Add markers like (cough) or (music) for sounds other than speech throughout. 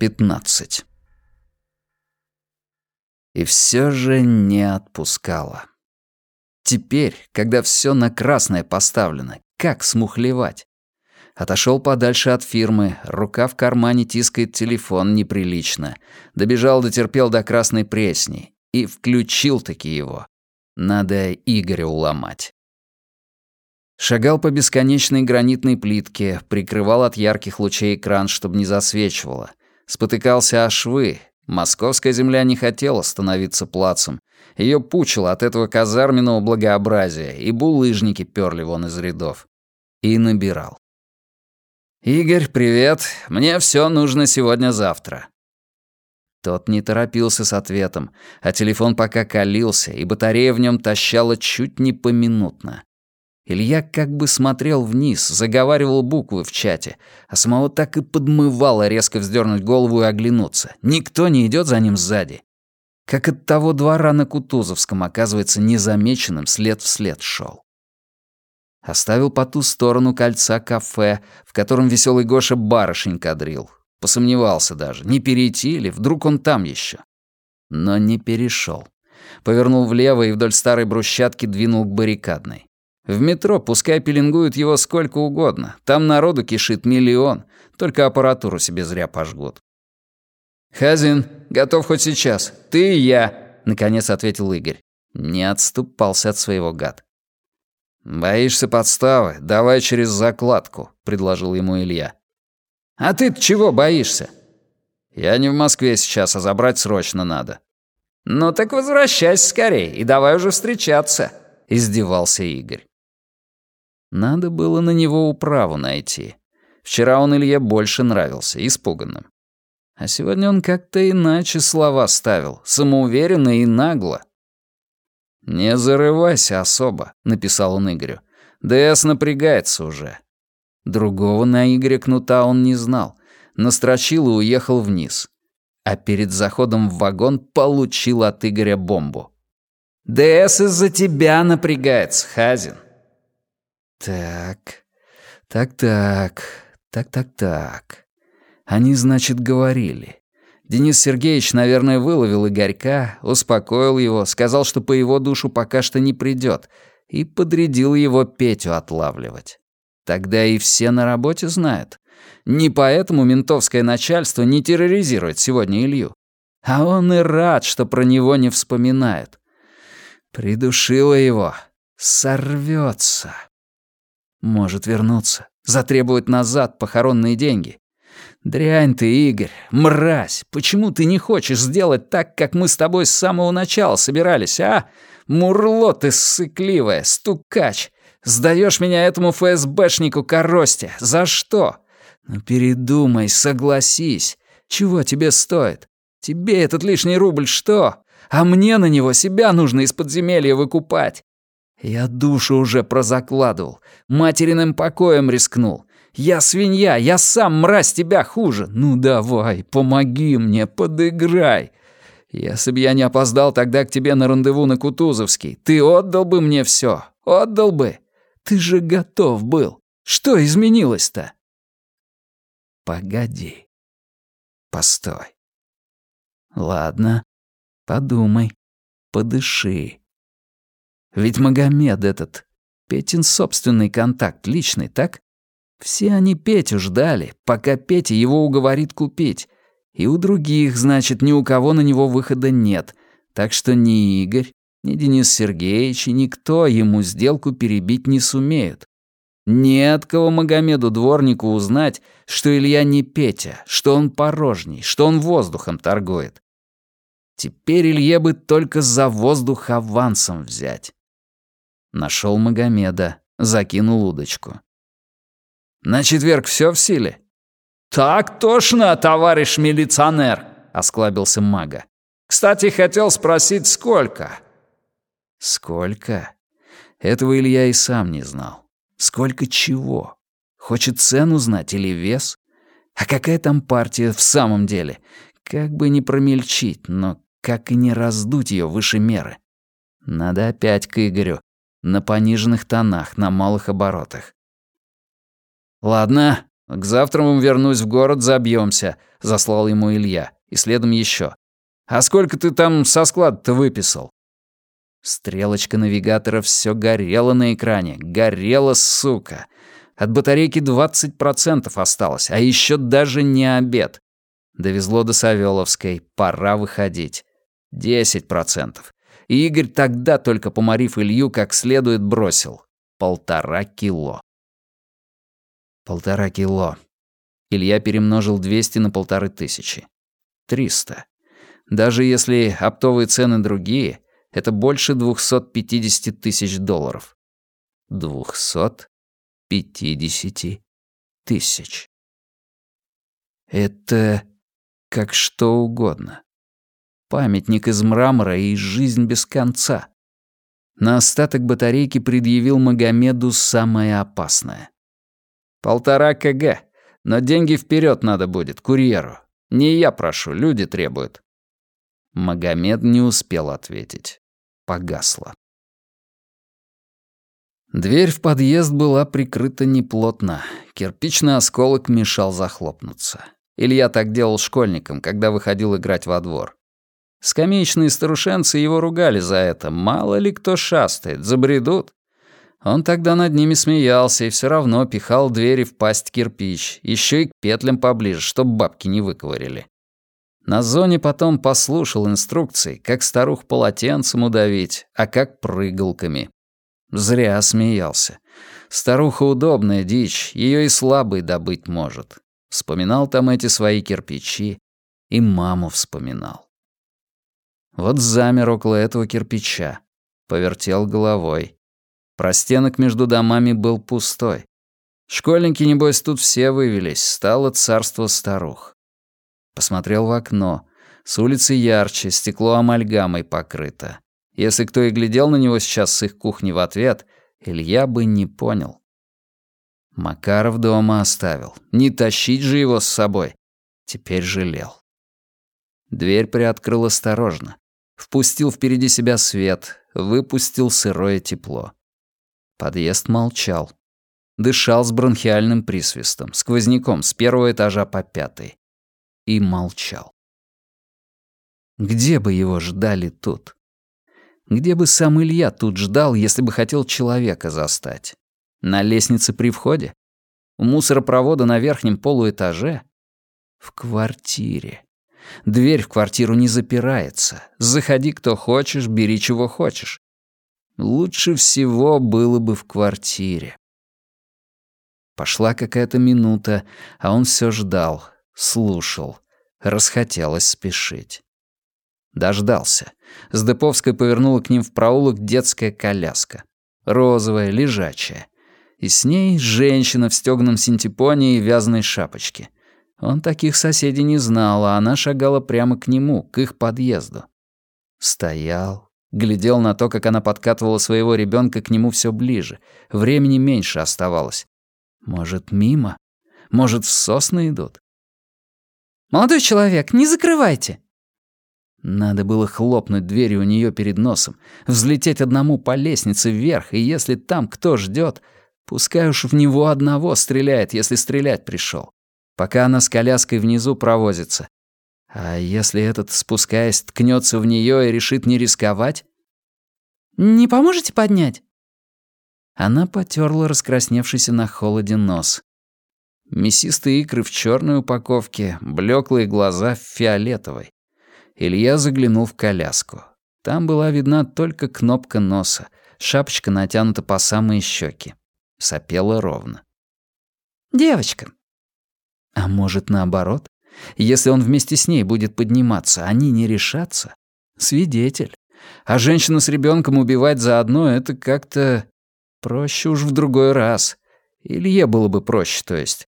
15 И все же не отпускала. Теперь, когда все на красное поставлено, как смухлевать? Отошел подальше от фирмы, рука в кармане тискает телефон неприлично. Добежал, дотерпел до красной пресни. И включил-таки его. Надо Игоря уломать. Шагал по бесконечной гранитной плитке, прикрывал от ярких лучей экран, чтобы не засвечивало. Спотыкался о швы. Московская земля не хотела становиться плацем. Ее пучило от этого казарменного благообразия, и булыжники перли вон из рядов. И набирал. «Игорь, привет. Мне все нужно сегодня-завтра». Тот не торопился с ответом, а телефон пока калился, и батарея в нем тащала чуть не поминутно. Илья как бы смотрел вниз, заговаривал буквы в чате, а самого так и подмывало резко вздернуть голову и оглянуться. Никто не идет за ним сзади. Как от того двора на Кутузовском, оказывается, незамеченным след в след шел. Оставил по ту сторону кольца кафе, в котором веселый Гоша барышень кадрил. Посомневался даже, не перейти ли, вдруг он там еще. Но не перешел. Повернул влево и вдоль старой брусчатки двинул к баррикадной. В метро пускай пеленгуют его сколько угодно. Там народу кишит миллион. Только аппаратуру себе зря пожгут. «Хазин, готов хоть сейчас. Ты и я», — наконец ответил Игорь. Не отступался от своего гад. «Боишься подставы? Давай через закладку», — предложил ему Илья. «А ты чего боишься?» «Я не в Москве сейчас, а забрать срочно надо». «Ну так возвращайся скорее и давай уже встречаться», — издевался Игорь. Надо было на него управу найти. Вчера он Илье больше нравился, испуганным. А сегодня он как-то иначе слова ставил, самоуверенно и нагло. «Не зарывайся особо», — написал он Игорю. «ДС напрягается уже». Другого на Игоря кнута он не знал. Настрочил и уехал вниз. А перед заходом в вагон получил от Игоря бомбу. «ДС из-за тебя напрягается, Хазин». Так, так-так, так-так-так. Они, значит, говорили. Денис Сергеевич, наверное, выловил Игорька, успокоил его, сказал, что по его душу пока что не придет, и подрядил его Петю отлавливать. Тогда и все на работе знают. Не поэтому ментовское начальство не терроризирует сегодня Илью. А он и рад, что про него не вспоминают. Придушила его. Сорвется. Может вернуться, затребовать назад похоронные деньги. Дрянь ты, Игорь, мразь, почему ты не хочешь сделать так, как мы с тобой с самого начала собирались, а? Мурло ты ссыкливая, стукач. Сдаешь меня этому ФСБшнику Коросте. За что? Ну передумай, согласись. Чего тебе стоит? Тебе этот лишний рубль что? А мне на него себя нужно из подземелья выкупать. Я душу уже прозакладывал, материным покоем рискнул. Я свинья, я сам, мразь, тебя хуже. Ну давай, помоги мне, подыграй. Если бы я не опоздал тогда к тебе на рандеву на Кутузовский, ты отдал бы мне все, отдал бы. Ты же готов был. Что изменилось-то? Погоди. Постой. Ладно, подумай, подыши. Ведь Магомед этот, Петин собственный контакт, личный, так? Все они Петю ждали, пока Петя его уговорит купить. И у других, значит, ни у кого на него выхода нет. Так что ни Игорь, ни Денис Сергеевич и никто ему сделку перебить не сумеют. Не от кого Магомеду Дворнику узнать, что Илья не Петя, что он порожний, что он воздухом торгует. Теперь Илье бы только за воздух авансом взять. Нашел Магомеда, закинул удочку. «На четверг все в силе?» «Так точно, товарищ милиционер», — осклабился мага. «Кстати, хотел спросить, сколько?» «Сколько?» Этого Илья и сам не знал. Сколько чего? Хочет цену знать или вес? А какая там партия в самом деле? Как бы не промельчить, но как и не раздуть ее выше меры. Надо опять к Игорю на пониженных тонах, на малых оборотах. «Ладно, К завтраму вернусь в город, забьемся, заслал ему Илья. И следом еще. А сколько ты там со склада-то выписал? Стрелочка навигатора все горела на экране. Горела, сука. От батарейки 20% осталось, а еще даже не обед. Довезло до Савеловской, пора выходить. 10%. И Игорь тогда, только поморив Илью, как следует бросил. Полтора кило. Полтора кило. Илья перемножил 200 на полторы тысячи. 300. Даже если оптовые цены другие, это больше 250 тысяч долларов. 250 тысяч. Это как что угодно. Памятник из мрамора и жизнь без конца. На остаток батарейки предъявил Магомеду самое опасное. «Полтора КГ, но деньги вперед надо будет, курьеру. Не я прошу, люди требуют». Магомед не успел ответить. Погасло. Дверь в подъезд была прикрыта неплотно. Кирпичный осколок мешал захлопнуться. Илья так делал школьникам, когда выходил играть во двор. Скамеечные старушенцы его ругали за это. Мало ли кто шастает, забредут. Он тогда над ними смеялся и все равно пихал двери в пасть кирпич, еще и к петлям поближе, чтобы бабки не выковырили. На зоне потом послушал инструкции, как старух полотенцем удавить, а как прыгалками. Зря смеялся. Старуха удобная дичь, ее и слабый добыть может. Вспоминал там эти свои кирпичи, и маму вспоминал. Вот замер около этого кирпича, повертел головой. Простенок между домами был пустой. Школьники, небось, тут все вывелись, стало царство старух. Посмотрел в окно. С улицы ярче, стекло амальгамой покрыто. Если кто и глядел на него сейчас с их кухни в ответ, Илья бы не понял. Макаров дома оставил. Не тащить же его с собой. Теперь жалел. Дверь приоткрыл осторожно. Впустил впереди себя свет, выпустил сырое тепло. Подъезд молчал. Дышал с бронхиальным присвистом, сквозняком с первого этажа по пятый и молчал. Где бы его ждали тут? Где бы сам Илья тут ждал, если бы хотел человека застать? На лестнице при входе? У мусоропровода на верхнем полуэтаже? В квартире. Дверь в квартиру не запирается. Заходи кто хочешь, бери чего хочешь. Лучше всего было бы в квартире. Пошла какая-то минута, а он все ждал, слушал. Расхотелось спешить. Дождался. С Деповской повернула к ним в проулок детская коляска. Розовая, лежачая. И с ней женщина в стёгном синтепоне и вязаной шапочке. Он таких соседей не знал, а она шагала прямо к нему, к их подъезду. Стоял, глядел на то, как она подкатывала своего ребенка к нему все ближе. Времени меньше оставалось. Может, мимо? Может, в сосны идут? «Молодой человек, не закрывайте!» Надо было хлопнуть дверью у нее перед носом, взлететь одному по лестнице вверх, и если там кто ждет, пускай уж в него одного стреляет, если стрелять пришел, пока она с коляской внизу провозится. А если этот, спускаясь, ткнется в нее и решит не рисковать? «Не поможете поднять?» Она потерла раскрасневшийся на холоде нос. Мясистые икры в черной упаковке, блеклые глаза в фиолетовой. Илья заглянул в коляску. Там была видна только кнопка носа, шапочка натянута по самые щеки. Сопела ровно. «Девочка». А может, наоборот? Если он вместе с ней будет подниматься, они не решатся? Свидетель. А женщину с ребенком убивать заодно — это как-то... Проще уж в другой раз. Илье было бы проще, то есть.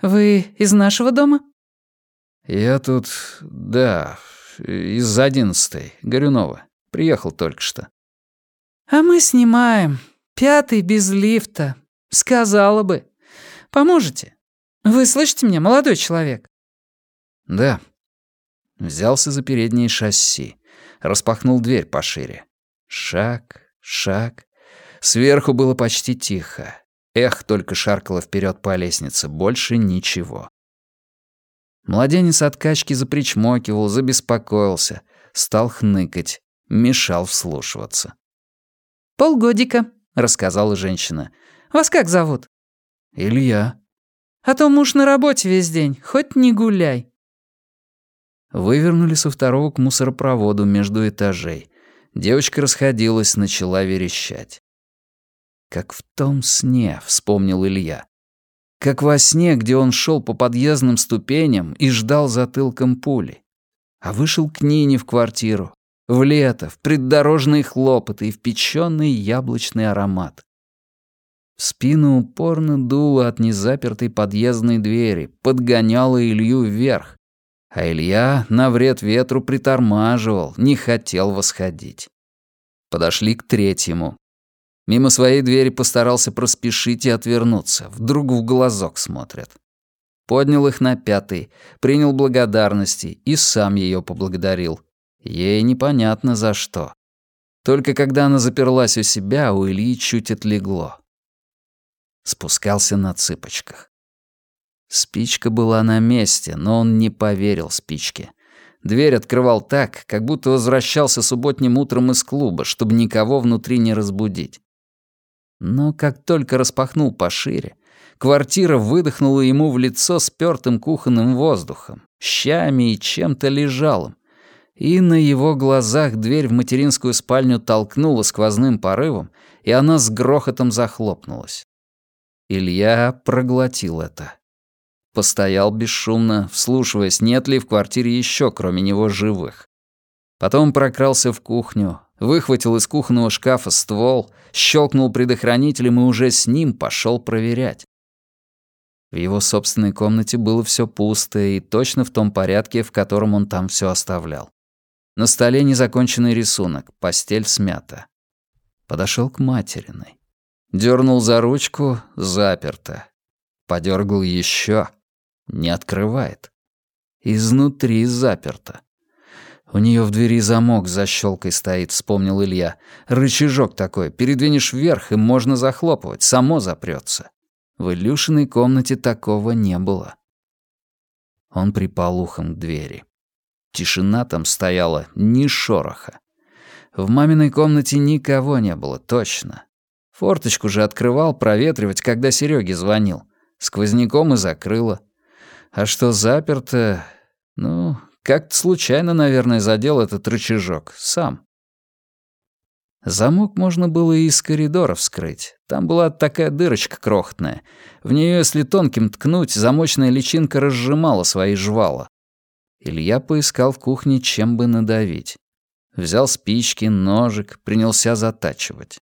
«Вы из нашего дома?» «Я тут... да, из одиннадцатой, Горюнова. Приехал только что». «А мы снимаем. Пятый без лифта. Сказала бы. Поможете? Вы слышите меня, молодой человек?» «Да». Взялся за переднее шасси. Распахнул дверь пошире. Шаг, шаг. Сверху было почти тихо. Эх только шаркало вперед по лестнице, больше ничего. Младенец от качки запричмокивал, забеспокоился, стал хныкать, мешал вслушиваться. «Полгодика», — рассказала женщина. «Вас как зовут?» «Илья». «А то муж на работе весь день, хоть не гуляй». Вывернули со второго к мусоропроводу между этажей. Девочка расходилась, начала верещать. «Как в том сне», — вспомнил Илья. Как во сне, где он шел по подъездным ступеням и ждал затылком пули. А вышел к Нине в квартиру. В лето, в преддорожные хлопоты и в печёный яблочный аромат. Спину упорно дуло от незапертой подъездной двери, подгоняло Илью вверх. А Илья на вред ветру притормаживал, не хотел восходить. Подошли к третьему. Мимо своей двери постарался проспешить и отвернуться. Вдруг в глазок смотрят. Поднял их на пятый, принял благодарности и сам ее поблагодарил. Ей непонятно за что. Только когда она заперлась у себя, у Ильи чуть отлегло. Спускался на цыпочках. Спичка была на месте, но он не поверил спичке. Дверь открывал так, как будто возвращался субботним утром из клуба, чтобы никого внутри не разбудить. Но как только распахнул пошире, квартира выдохнула ему в лицо спёртым кухонным воздухом, щами и чем-то лежалым. И на его глазах дверь в материнскую спальню толкнула сквозным порывом, и она с грохотом захлопнулась. Илья проглотил это. Постоял бесшумно, вслушиваясь, нет ли в квартире еще, кроме него, живых. Потом прокрался в кухню, выхватил из кухонного шкафа ствол, щелкнул предохранителем и уже с ним пошел проверять. В его собственной комнате было все пусто и точно в том порядке, в котором он там все оставлял. На столе незаконченный рисунок, постель смята. Подошел к материной. Дернул за ручку, заперто. Подергал еще, не открывает. Изнутри заперто. «У нее в двери замок с защелкой стоит», — вспомнил Илья. «Рычажок такой, передвинешь вверх, и можно захлопывать, само запрется. В Илюшиной комнате такого не было». Он припал ухом к двери. Тишина там стояла, ни шороха. В маминой комнате никого не было, точно. Форточку же открывал проветривать, когда Серёге звонил. Сквозняком и закрыло. А что заперто... Ну, как-то случайно, наверное, задел этот рычажок. Сам. Замок можно было и из коридора вскрыть. Там была такая дырочка крохотная. В нее, если тонким ткнуть, замочная личинка разжимала свои жвала. Илья поискал в кухне, чем бы надавить. Взял спички, ножик, принялся затачивать.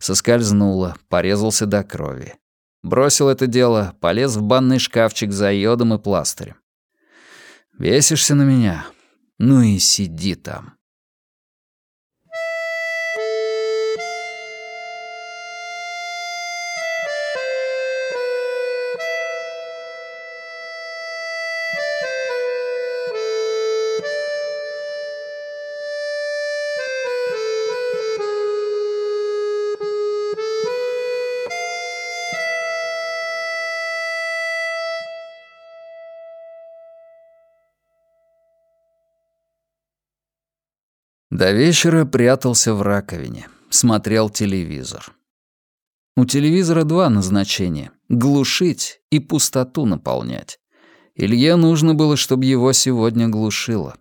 Соскользнуло, порезался до крови. Бросил это дело, полез в банный шкафчик за йодом и пластырем. Бесишься на меня? Ну и сиди там. До вечера прятался в раковине, смотрел телевизор. У телевизора два назначения — глушить и пустоту наполнять. Илье нужно было, чтобы его сегодня глушило.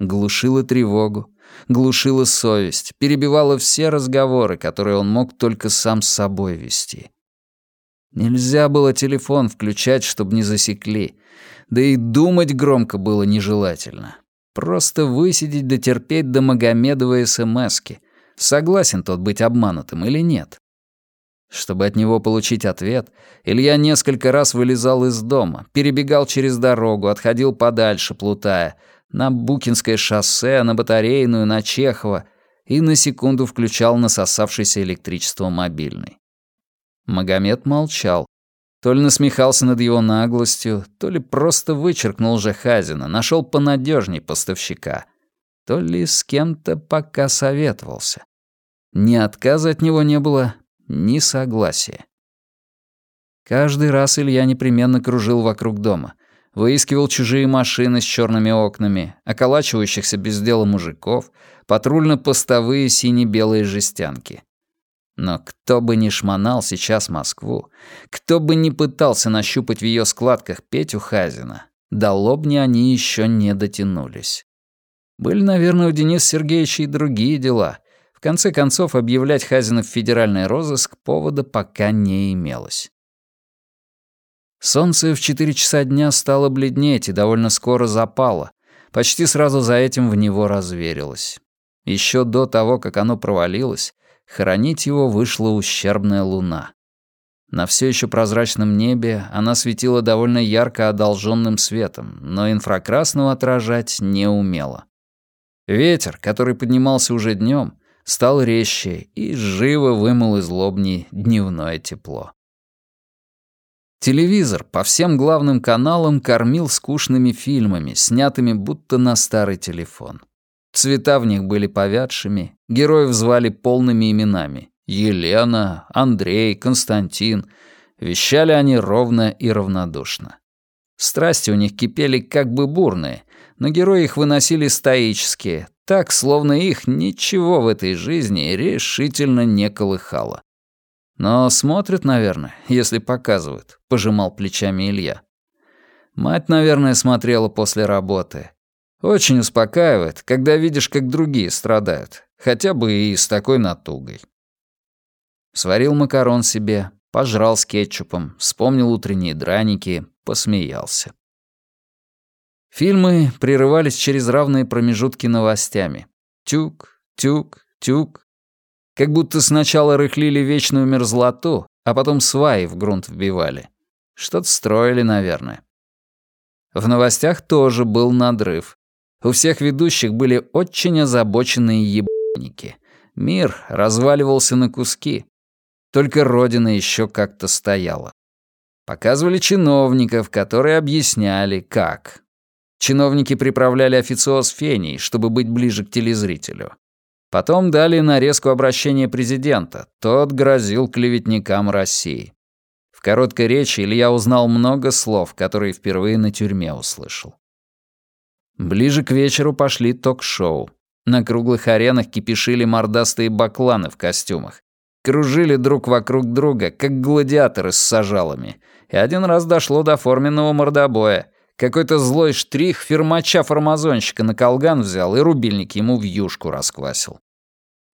Глушило тревогу, глушило совесть, перебивало все разговоры, которые он мог только сам с собой вести. Нельзя было телефон включать, чтобы не засекли, да и думать громко было нежелательно. Просто высидеть да терпеть до Магомедовой СМСки. Согласен тот быть обманутым или нет? Чтобы от него получить ответ, Илья несколько раз вылезал из дома, перебегал через дорогу, отходил подальше, плутая, на Букинское шоссе, на Батарейную, на Чехова, и на секунду включал насосавшийся электричество мобильный. Магомед молчал, то ли насмехался над его наглостью, то ли просто вычеркнул же Хазина, нашел понадежней поставщика, то ли с кем-то пока советовался. Ни отказа от него не было, ни согласия. Каждый раз Илья непременно кружил вокруг дома. Выискивал чужие машины с черными окнами, околачивающихся без дела мужиков, патрульно-постовые сине-белые жестянки. Но кто бы ни шмонал сейчас Москву, кто бы ни пытался нащупать в ее складках Петю Хазина, до лобни они еще не дотянулись. Были, наверное, у Дениса Сергеевича и другие дела. В конце концов, объявлять Хазина в федеральный розыск повода пока не имелось. Солнце в четыре часа дня стало бледнеть и довольно скоро запало. Почти сразу за этим в него разверилось. Еще до того, как оно провалилось, Хоронить его вышла ущербная луна. На все еще прозрачном небе она светила довольно ярко одолженным светом, но инфракрасного отражать не умела. Ветер, который поднимался уже днем, стал резче и живо вымыл из лобни дневное тепло. Телевизор по всем главным каналам кормил скучными фильмами, снятыми будто на старый телефон. Цвета в них были повядшими, героев звали полными именами. Елена, Андрей, Константин. Вещали они ровно и равнодушно. Страсти у них кипели как бы бурные, но герои их выносили стоические, так, словно их ничего в этой жизни решительно не колыхало. Но смотрят, наверное, если показывают, пожимал плечами Илья. Мать, наверное, смотрела после работы. Очень успокаивает, когда видишь, как другие страдают, хотя бы и с такой натугой. Сварил макарон себе, пожрал с кетчупом, вспомнил утренние драники, посмеялся. Фильмы прерывались через равные промежутки новостями. Тюк, тюк, тюк. Как будто сначала рыхлили вечную мерзлоту, а потом сваи в грунт вбивали. Что-то строили, наверное. В новостях тоже был надрыв. У всех ведущих были очень озабоченные ебаники. Мир разваливался на куски. Только Родина еще как-то стояла. Показывали чиновников, которые объясняли, как. Чиновники приправляли официоз феней, чтобы быть ближе к телезрителю. Потом дали нарезку обращения президента. Тот грозил клеветникам России. В короткой речи Илья узнал много слов, которые впервые на тюрьме услышал. Ближе к вечеру пошли ток-шоу. На круглых аренах кипишили мордастые бакланы в костюмах. Кружили друг вокруг друга, как гладиаторы с сажалами. И один раз дошло до форменного мордобоя. Какой-то злой штрих фермача-формазонщика на колган взял и рубильник ему в юшку расквасил.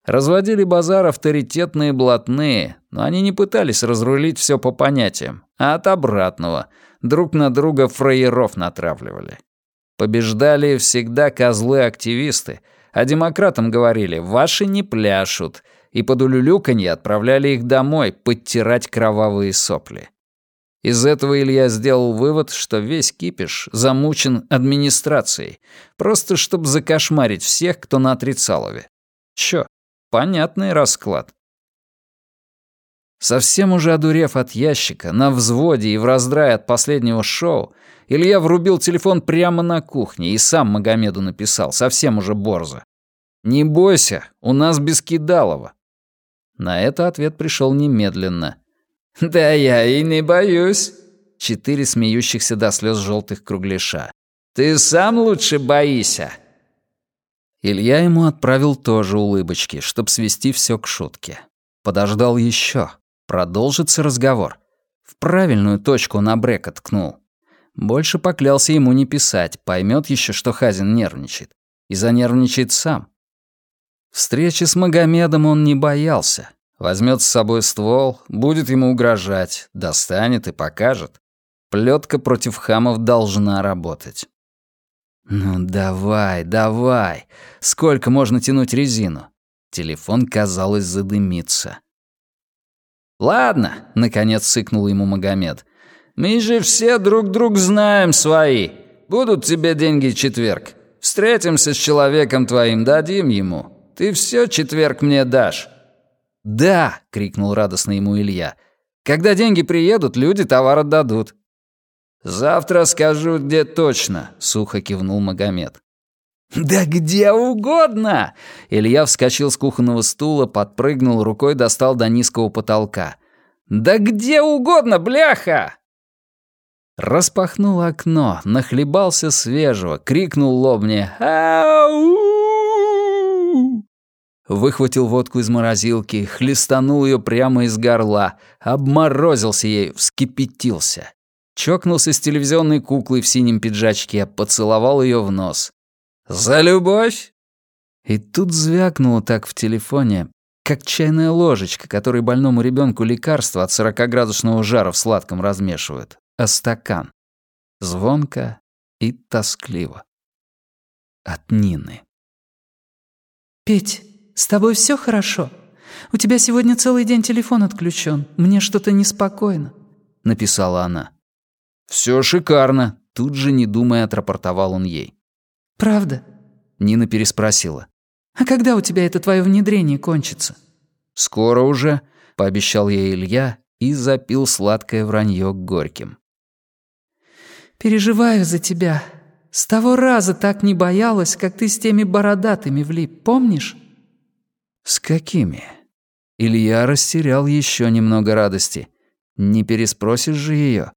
Разводили базар авторитетные блатные, но они не пытались разрулить все по понятиям, а от обратного. Друг на друга фраеров натравливали. Побеждали всегда козлы-активисты, а демократам говорили «ваши не пляшут», и под улюлюканье отправляли их домой подтирать кровавые сопли. Из этого Илья сделал вывод, что весь кипиш замучен администрацией, просто чтобы закошмарить всех, кто на отрицалове. Чё, понятный расклад. Совсем уже одурев от ящика, на взводе и в раздрае от последнего шоу, Илья врубил телефон прямо на кухне и сам Магомеду написал, совсем уже борзо. «Не бойся, у нас без кидалова». На это ответ пришел немедленно. (laughs) «Да я и не боюсь». Четыре смеющихся до слез желтых кругляша. «Ты сам лучше боися». Илья ему отправил тоже улыбочки, чтоб свести все к шутке. Подождал еще. Продолжится разговор. В правильную точку на брека ткнул. Больше поклялся ему не писать, поймет еще, что Хазин нервничает. И занервничает сам. Встречи с Магомедом он не боялся. Возьмет с собой ствол, будет ему угрожать, достанет и покажет. Плетка против хамов должна работать. «Ну давай, давай! Сколько можно тянуть резину?» Телефон, казалось, задымится. «Ладно», — наконец сыкнул ему Магомед. Мы же все друг друг знаем свои. Будут тебе деньги четверг. Встретимся с человеком твоим, дадим ему. Ты все четверг мне дашь». «Да!» — крикнул радостно ему Илья. «Когда деньги приедут, люди товар отдадут». «Завтра скажу, где точно», — сухо кивнул Магомед. «Да где угодно!» Илья вскочил с кухонного стула, подпрыгнул, рукой достал до низкого потолка. «Да где угодно, бляха!» Распахнул окно, нахлебался свежего, крикнул лобне «Ау!» Выхватил водку из морозилки, хлестанул ее прямо из горла, обморозился ей, вскипятился. Чокнулся с телевизионной куклой в синем пиджачке, поцеловал ее в нос. «За любовь!» И тут звякнуло так в телефоне, как чайная ложечка, которой больному ребенку лекарство от 40-градусного жара в сладком размешивают а стакан. Звонко и тоскливо. От Нины. «Петь, с тобой все хорошо? У тебя сегодня целый день телефон отключен. Мне что-то неспокойно», — написала она. Все шикарно», — тут же, не думая, отрапортовал он ей. «Правда?» — Нина переспросила. «А когда у тебя это твое внедрение кончится?» «Скоро уже», — пообещал ей Илья и запил сладкое вранье горьким. «Переживаю за тебя. С того раза так не боялась, как ты с теми бородатыми влип, помнишь?» «С какими?» Илья растерял еще немного радости. Не переспросишь же ее.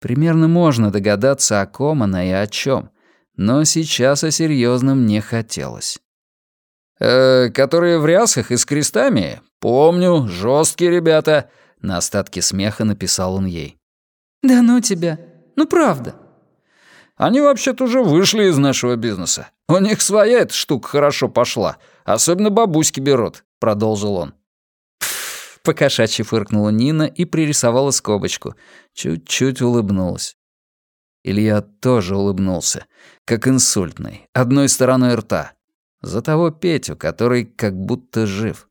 Примерно можно догадаться, о ком она и о чем, но сейчас о серьезном не хотелось. «Э, «Которые в рясах и с крестами? Помню, жесткие ребята», — на остатке смеха написал он ей. «Да ну тебя!» Ну, правда». «Они вообще-то уже вышли из нашего бизнеса. У них своя эта штука хорошо пошла. Особенно бабуськи берут», — продолжил он. Покошачьи фыркнула Нина и пририсовала скобочку. Чуть-чуть улыбнулась. Илья тоже улыбнулся, как инсультный, одной стороной рта. За того Петю, который как будто жив.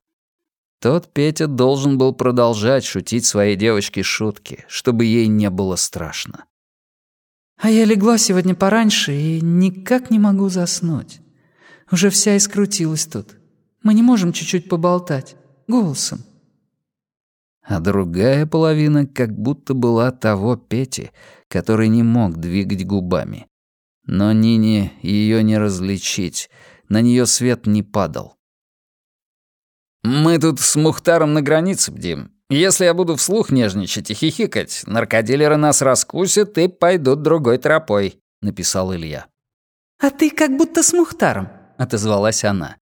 Тот Петя должен был продолжать шутить своей девочке шутки, чтобы ей не было страшно. А я легла сегодня пораньше и никак не могу заснуть. Уже вся искрутилась тут. Мы не можем чуть-чуть поболтать. Голосом. А другая половина как будто была того Пети, который не мог двигать губами. Но Нине ее не различить, на нее свет не падал. «Мы тут с Мухтаром на границе бдим. Если я буду вслух нежничать и хихикать, наркодилеры нас раскусят и пойдут другой тропой», — написал Илья. «А ты как будто с Мухтаром», — отозвалась она.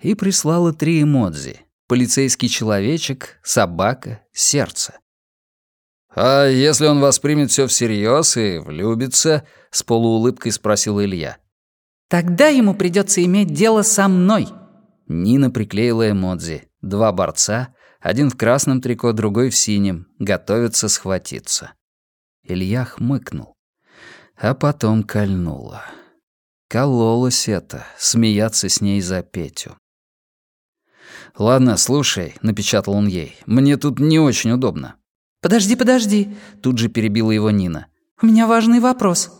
И прислала три эмодзи. Полицейский человечек, собака, сердце. «А если он воспримет все всерьез и влюбится?» — с полуулыбкой спросил Илья. «Тогда ему придется иметь дело со мной». Нина приклеила эмодзи. Два борца, один в красном трико, другой в синем. Готовятся схватиться. Илья хмыкнул. А потом кольнуло. Кололось это, смеяться с ней за Петю. «Ладно, слушай», — напечатал он ей, — «мне тут не очень удобно». «Подожди, подожди», — тут же перебила его Нина. «У меня важный вопрос».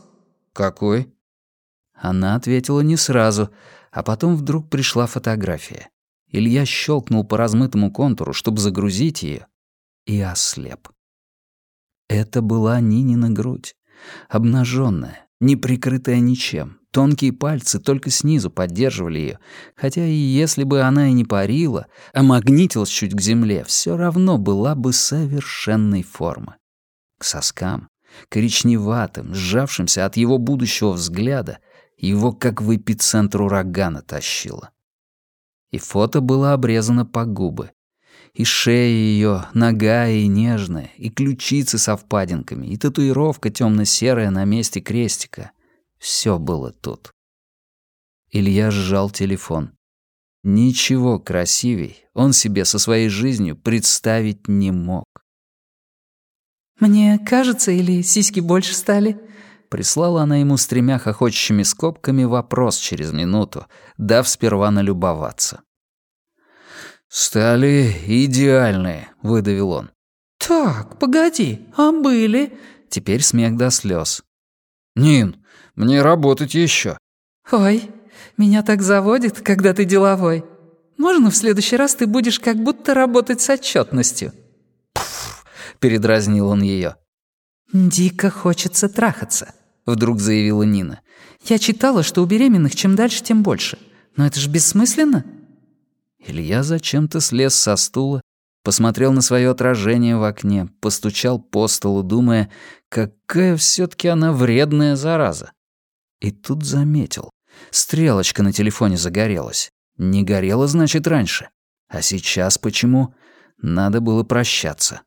«Какой?» Она ответила не сразу, а потом вдруг пришла фотография. Илья щелкнул по размытому контуру, чтобы загрузить ее, и ослеп. Это была Нинина грудь, обнаженная, не прикрытая ничем. Тонкие пальцы только снизу поддерживали ее, хотя и если бы она и не парила, а магнитилась чуть к земле, все равно была бы совершенной формы. К соскам, коричневатым, сжавшимся от его будущего взгляда, его как в эпицентр урагана тащило и фото было обрезано по губы. И шея ее, нога и нежная, и ключицы со впадинками, и татуировка темно-серая на месте крестика. Все было тут. Илья сжал телефон. Ничего красивей он себе со своей жизнью представить не мог. «Мне кажется, или сиськи больше стали?» Прислала она ему с тремя хохочущими скобками вопрос через минуту, дав сперва налюбоваться. «Стали идеальные», — выдавил он. «Так, погоди, а были?» Теперь смех до слез. «Нин, мне работать еще. «Ой, меня так заводит, когда ты деловой. Можно в следующий раз ты будешь как будто работать с отчетностью? передразнил он ее. «Дико хочется трахаться», — вдруг заявила Нина. «Я читала, что у беременных чем дальше, тем больше. Но это же бессмысленно». Илья зачем-то слез со стула, посмотрел на свое отражение в окне, постучал по столу, думая, какая все таки она вредная зараза. И тут заметил. Стрелочка на телефоне загорелась. Не горела, значит, раньше. А сейчас почему? Надо было прощаться.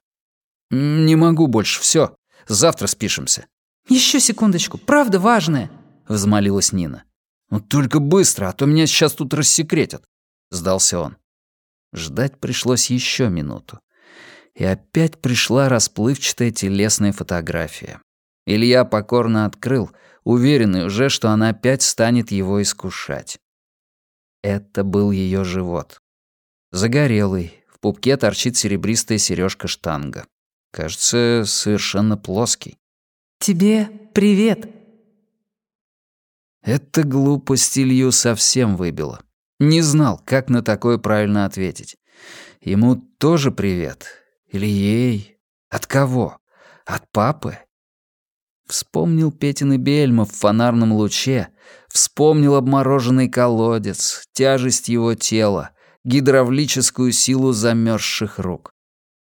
«Не могу больше, все. Завтра спишемся». Еще секундочку, правда важная», — взмолилась Нина. «Ну только быстро, а то меня сейчас тут рассекретят», — сдался он. Ждать пришлось еще минуту. И опять пришла расплывчатая телесная фотография. Илья покорно открыл, уверенный уже, что она опять станет его искушать. Это был ее живот. Загорелый, в пупке торчит серебристая сережка штанга. Кажется, совершенно плоский. «Тебе привет!» Эта глупость Илью совсем выбила. Не знал, как на такое правильно ответить. Ему тоже привет. Или ей? От кого? От папы? Вспомнил Петин и Бельма в фонарном луче, вспомнил обмороженный колодец, тяжесть его тела, гидравлическую силу замерзших рук.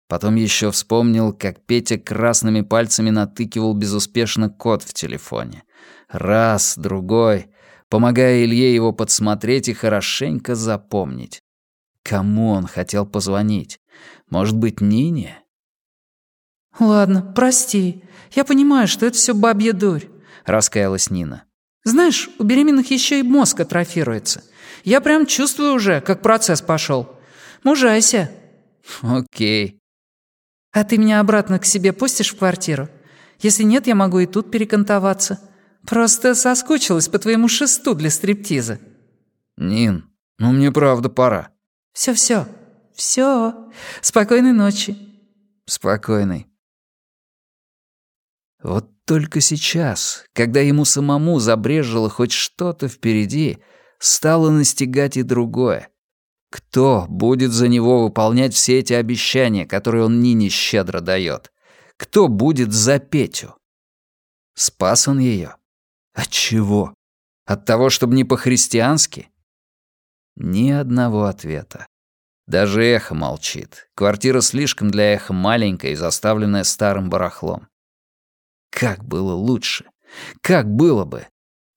Потом еще вспомнил, как Петя красными пальцами натыкивал безуспешно код в телефоне. Раз, другой, помогая Илье его подсмотреть и хорошенько запомнить. Кому он хотел позвонить? Может быть, Нине? «Ладно, прости. Я понимаю, что это все бабья дурь», — раскаялась Нина. «Знаешь, у беременных еще и мозг атрофируется. Я прям чувствую уже, как процесс пошел. Мужайся». «Окей». «А ты меня обратно к себе пустишь в квартиру? Если нет, я могу и тут перекантоваться. Просто соскучилась по твоему шесту для стриптиза». «Нин, ну мне правда пора». «Все-все, все. Спокойной ночи». «Спокойной». Вот только сейчас, когда ему самому забрежило хоть что-то впереди, стало настигать и другое. Кто будет за него выполнять все эти обещания, которые он Нине щедро дает? Кто будет за Петю? Спас он ее? От чего? От того, чтобы не по-христиански? Ни одного ответа. Даже эхо молчит. Квартира слишком для эха маленькая и заставленная старым барахлом. Как было лучше? Как было бы?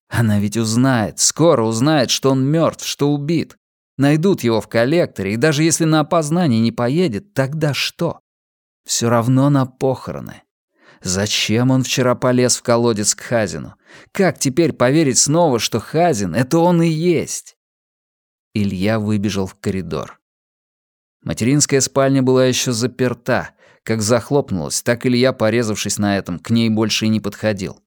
Она ведь узнает, скоро узнает, что он мертв, что убит. Найдут его в коллекторе, и даже если на опознание не поедет, тогда что? Все равно на похороны. Зачем он вчера полез в колодец к Хазину? Как теперь поверить снова, что Хазин — это он и есть? Илья выбежал в коридор. Материнская спальня была еще заперта, как захлопнулась, так Илья, порезавшись на этом, к ней больше и не подходил.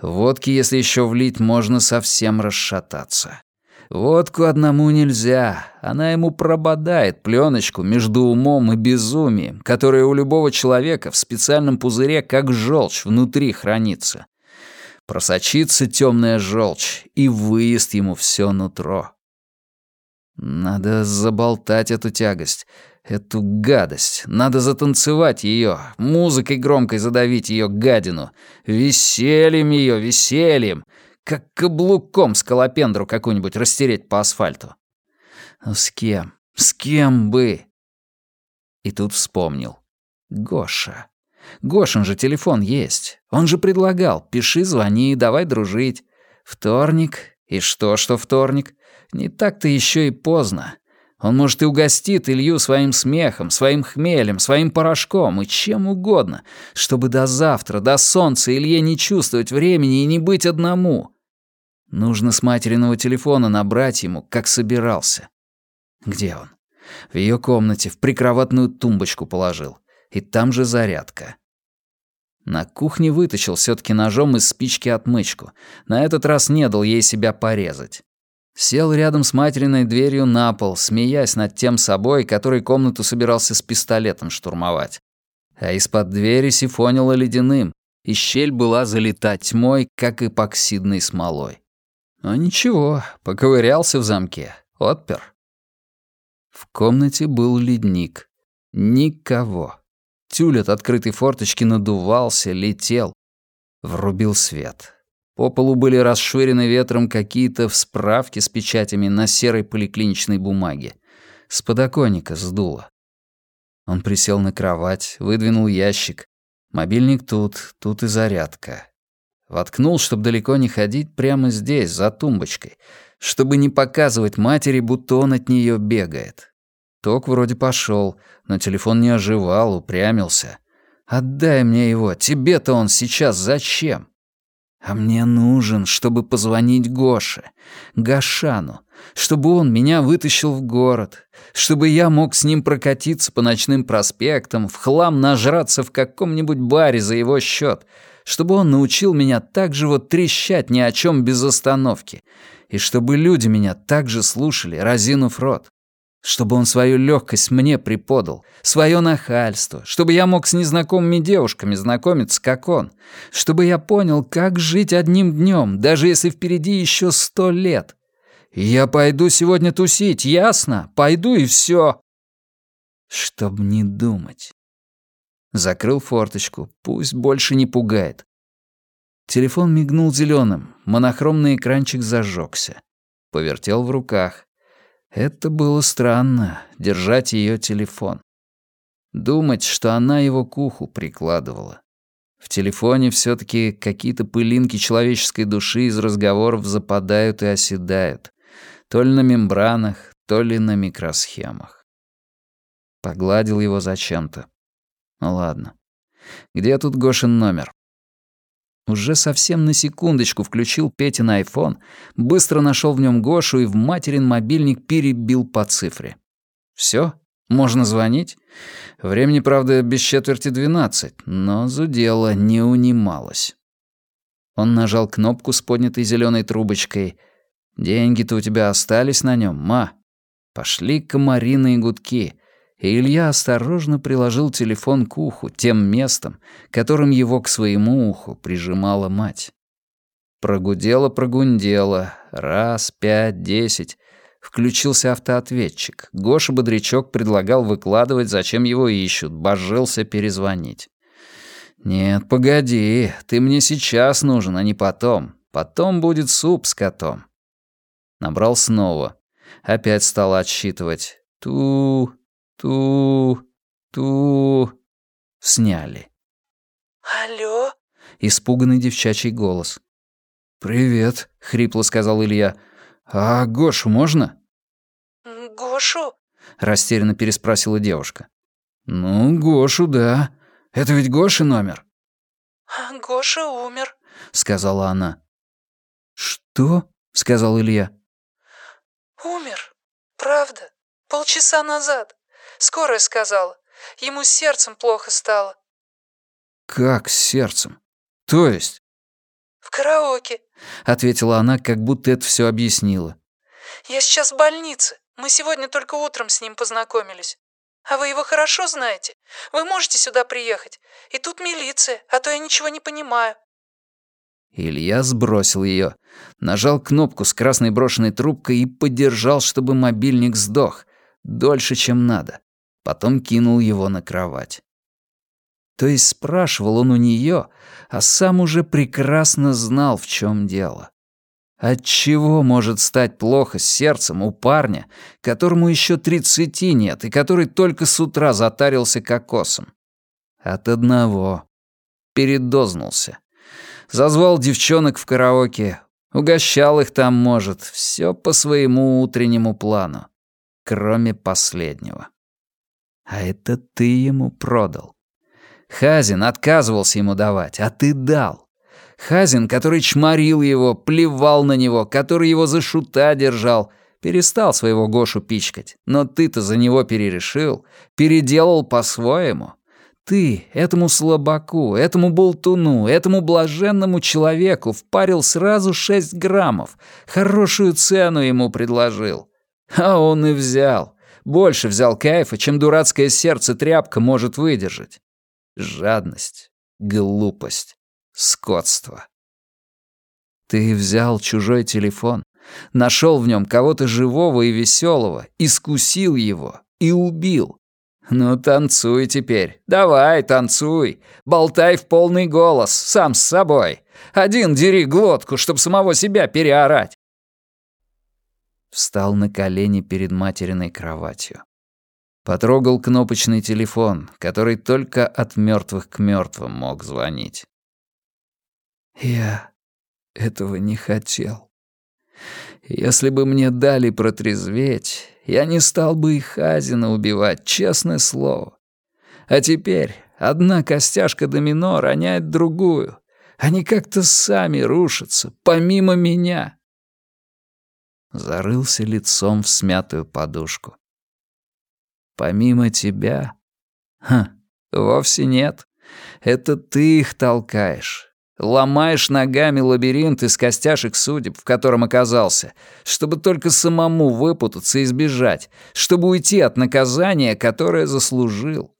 Водки, если еще влить, можно совсем расшататься. Водку одному нельзя, она ему прободает пленочку между умом и безумием, которая у любого человека в специальном пузыре как желчь внутри хранится. Просочится темная желчь и выест ему все нутро. Надо заболтать эту тягость, Эту гадость. Надо затанцевать ее, музыкой громкой задавить ее гадину. Весельем ее, весельем. Как каблуком скалопендру какую-нибудь растереть по асфальту. Но с кем? С кем бы? И тут вспомнил. Гоша. Гошин же телефон есть. Он же предлагал. Пиши, звони, давай дружить. Вторник. И что, что вторник? Не так-то еще и поздно. Он, может, и угостит Илью своим смехом, своим хмелем, своим порошком и чем угодно, чтобы до завтра, до солнца Илье не чувствовать времени и не быть одному. Нужно с материного телефона набрать ему, как собирался. Где он? В ее комнате, в прикроватную тумбочку положил. И там же зарядка. На кухне вытащил все таки ножом из спички отмычку. На этот раз не дал ей себя порезать. Сел рядом с материной дверью на пол, смеясь над тем собой, который комнату собирался с пистолетом штурмовать. А из-под двери сифонило ледяным, и щель была залита тьмой, как эпоксидной смолой. Но ничего, поковырялся в замке, отпер. В комнате был ледник. Никого. Тюль от открытой форточки надувался, летел. Врубил свет. По полу были расшвырены ветром какие-то справки с печатями на серой поликлиничной бумаге. С подоконника сдуло. Он присел на кровать, выдвинул ящик. Мобильник тут, тут и зарядка. Воткнул, чтобы далеко не ходить, прямо здесь, за тумбочкой, чтобы не показывать матери, будто он от нее бегает. Ток вроде пошел, но телефон не оживал, упрямился. «Отдай мне его, тебе-то он сейчас зачем?» А мне нужен, чтобы позвонить Гоше, Гашану, чтобы он меня вытащил в город, чтобы я мог с ним прокатиться по ночным проспектам, в хлам нажраться в каком-нибудь баре за его счет, чтобы он научил меня так же вот трещать ни о чем без остановки, и чтобы люди меня так же слушали, разинув рот чтобы он свою легкость мне преподал, свое нахальство, чтобы я мог с незнакомыми девушками знакомиться, как он, чтобы я понял, как жить одним днем, даже если впереди еще сто лет. я пойду сегодня тусить, ясно? Пойду и все. Чтоб не думать. Закрыл форточку, пусть больше не пугает. Телефон мигнул зеленым, монохромный экранчик зажегся. Повертел в руках. Это было странно, держать ее телефон. Думать, что она его к уху прикладывала. В телефоне все таки какие-то пылинки человеческой души из разговоров западают и оседают. То ли на мембранах, то ли на микросхемах. Погладил его зачем-то. Ну ладно. Где тут Гошин номер? Уже совсем на секундочку включил Петин айфон, быстро нашел в нем Гошу и в материн мобильник перебил по цифре. Все, можно звонить. Времени, правда, без четверти двенадцать, но зудело не унималось. Он нажал кнопку с поднятой зеленой трубочкой. «Деньги-то у тебя остались на нем, ма?» Пошли комариные гудки — и Илья осторожно приложил телефон к уху, тем местом, которым его к своему уху прижимала мать. Прогудело-прогундело, раз, пять, десять. Включился автоответчик. Гоша Бодрячок предлагал выкладывать, зачем его ищут, божился перезвонить. «Нет, погоди, ты мне сейчас нужен, а не потом. Потом будет суп с котом». Набрал снова. Опять стал отсчитывать. Ту, Ту... ту... Сняли. «Алло?» — испуганный девчачий голос. «Привет», — хрипло сказал Илья. «А Гошу можно?» «Гошу?» — растерянно переспросила девушка. «Ну, Гошу, да. Это ведь Гоши номер?» «Гоша умер», — сказала она. «Что?» — сказал Илья. «Умер. Правда. Полчаса назад. Скорая сказала. Ему с сердцем плохо стало». «Как с сердцем? То есть?» «В караоке», — ответила она, как будто это все объяснила. «Я сейчас в больнице. Мы сегодня только утром с ним познакомились. А вы его хорошо знаете? Вы можете сюда приехать? И тут милиция, а то я ничего не понимаю». Илья сбросил ее, нажал кнопку с красной брошенной трубкой и подержал, чтобы мобильник сдох. Дольше, чем надо потом кинул его на кровать. То есть спрашивал он у нее, а сам уже прекрасно знал, в чем дело. От чего может стать плохо с сердцем у парня, которому еще тридцати нет и который только с утра затарился кокосом? От одного. Передознулся. Зазвал девчонок в караоке, угощал их там, может, все по своему утреннему плану, кроме последнего. А это ты ему продал. Хазин отказывался ему давать, а ты дал. Хазин, который чморил его, плевал на него, который его за шута держал, перестал своего Гошу пичкать. Но ты-то за него перерешил, переделал по-своему. Ты этому слабаку, этому болтуну, этому блаженному человеку впарил сразу шесть граммов, хорошую цену ему предложил. А он и взял. Больше взял кайфа, чем дурацкое сердце тряпка может выдержать. Жадность, глупость, скотство. Ты взял чужой телефон, нашел в нем кого-то живого и веселого, искусил его и убил. Ну, танцуй теперь. Давай, танцуй. Болтай в полный голос, сам с собой. Один дери глотку, чтоб самого себя переорать встал на колени перед материной кроватью. Потрогал кнопочный телефон, который только от мертвых к мертвым мог звонить. Я этого не хотел. Если бы мне дали протрезветь, я не стал бы и Хазина убивать, честное слово. А теперь одна костяшка домино роняет другую. Они как-то сами рушатся, помимо меня. Зарылся лицом в смятую подушку. Помимо тебя? Ха, вовсе нет. Это ты их толкаешь. Ломаешь ногами лабиринт из костяшек судеб, в котором оказался, чтобы только самому выпутаться и сбежать, чтобы уйти от наказания, которое заслужил.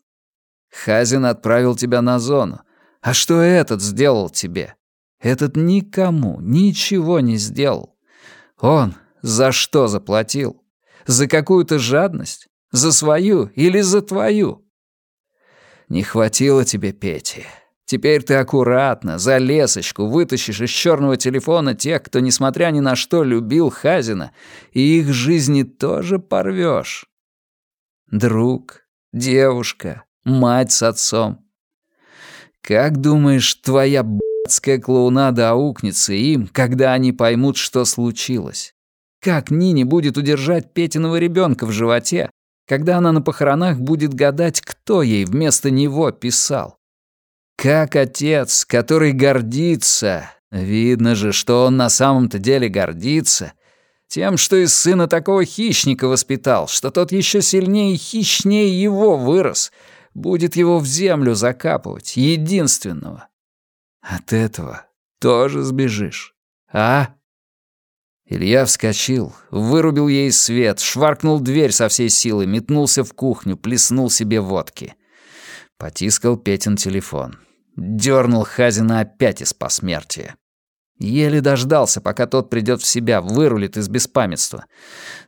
Хазин отправил тебя на зону. А что этот сделал тебе? Этот никому ничего не сделал. Он за что заплатил? За какую-то жадность? За свою или за твою? Не хватило тебе, Пети. Теперь ты аккуратно, за лесочку, вытащишь из черного телефона тех, кто, несмотря ни на что, любил Хазина, и их жизни тоже порвешь. Друг, девушка, мать с отцом. Как думаешь, твоя б***ская клоунада аукнется им, когда они поймут, что случилось? Как Нине будет удержать Петиного ребенка в животе, когда она на похоронах будет гадать, кто ей вместо него писал? Как отец, который гордится, видно же, что он на самом-то деле гордится, тем, что из сына такого хищника воспитал, что тот еще сильнее и хищнее его вырос, будет его в землю закапывать, единственного. От этого тоже сбежишь, а? Илья вскочил, вырубил ей свет, шваркнул дверь со всей силы, метнулся в кухню, плеснул себе водки. Потискал Петин телефон. Дёрнул Хазина опять из посмертия. Еле дождался, пока тот придёт в себя, вырулит из беспамятства.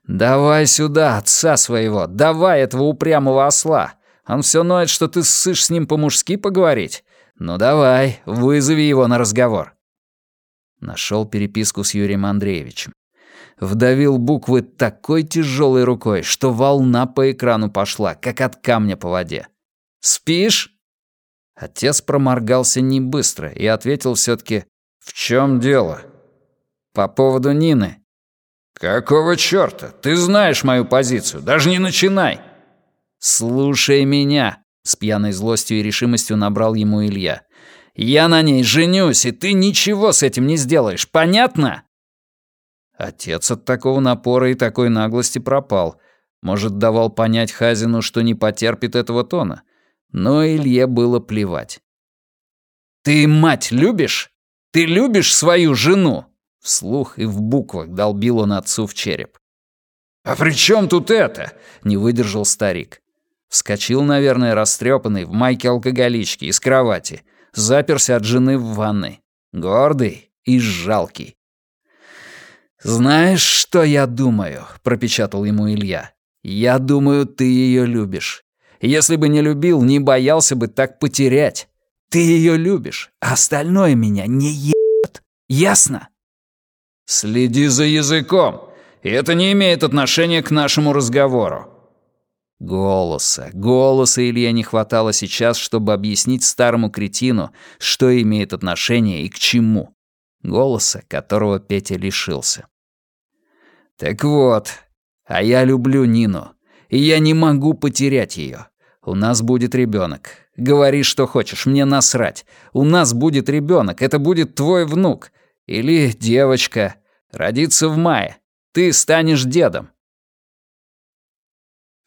«Давай сюда, отца своего, давай этого упрямого осла. Он всё ноет, что ты ссышь с ним по-мужски поговорить. Ну давай, вызови его на разговор». Нашёл переписку с Юрием Андреевичем. Вдавил буквы такой тяжелой рукой, что волна по экрану пошла, как от камня по воде. «Спишь?» Отец проморгался не быстро и ответил все-таки «В чем дело?» «По поводу Нины». «Какого чёрта? Ты знаешь мою позицию. Даже не начинай!» «Слушай меня!» — с пьяной злостью и решимостью набрал ему Илья. «Я на ней женюсь, и ты ничего с этим не сделаешь. Понятно?» Отец от такого напора и такой наглости пропал. Может, давал понять Хазину, что не потерпит этого тона. Но Илье было плевать. «Ты мать любишь? Ты любишь свою жену?» Вслух и в буквах долбил он отцу в череп. «А при чем тут это?» — не выдержал старик. Вскочил, наверное, растрепанный в майке алкоголички из кровати. Заперся от жены в ванной. Гордый и жалкий. «Знаешь, что я думаю?» — пропечатал ему Илья. «Я думаю, ты ее любишь. Если бы не любил, не боялся бы так потерять. Ты ее любишь, а остальное меня не ебет. Ясно? Следи за языком. И это не имеет отношения к нашему разговору. Голоса, голоса Илья не хватало сейчас, чтобы объяснить старому кретину, что имеет отношение и к чему. Голоса, которого Петя лишился. Так вот, а я люблю Нину и я не могу потерять ее. У нас будет ребенок. Говори, что хочешь, мне насрать. У нас будет ребенок, это будет твой внук. Или девочка. Родится в мае. Ты станешь дедом.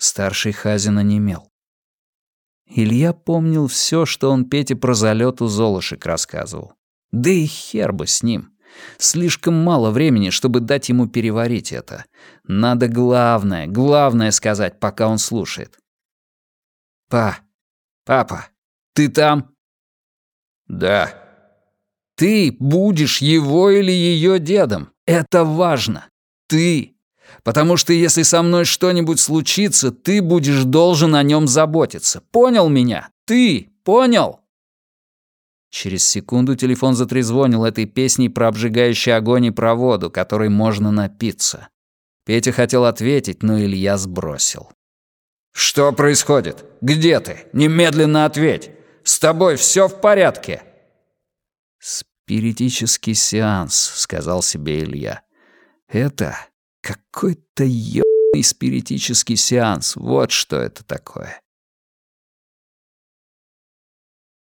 Старший Хазин онемел. Илья помнил все, что он Пете про залет у Золушек рассказывал. Да и хер бы с ним. Слишком мало времени, чтобы дать ему переварить это. Надо главное, главное сказать, пока он слушает. «Па, папа, ты там?» «Да». «Ты будешь его или ее дедом. Это важно. Ты. Потому что если со мной что-нибудь случится, ты будешь должен о нем заботиться. Понял меня? Ты понял?» Через секунду телефон затрезвонил этой песней про обжигающий огонь и про воду, которой можно напиться. Петя хотел ответить, но Илья сбросил. «Что происходит? Где ты? Немедленно ответь! С тобой все в порядке?» «Спиритический сеанс», — сказал себе Илья. «Это какой-то ёбаный спиритический сеанс. Вот что это такое».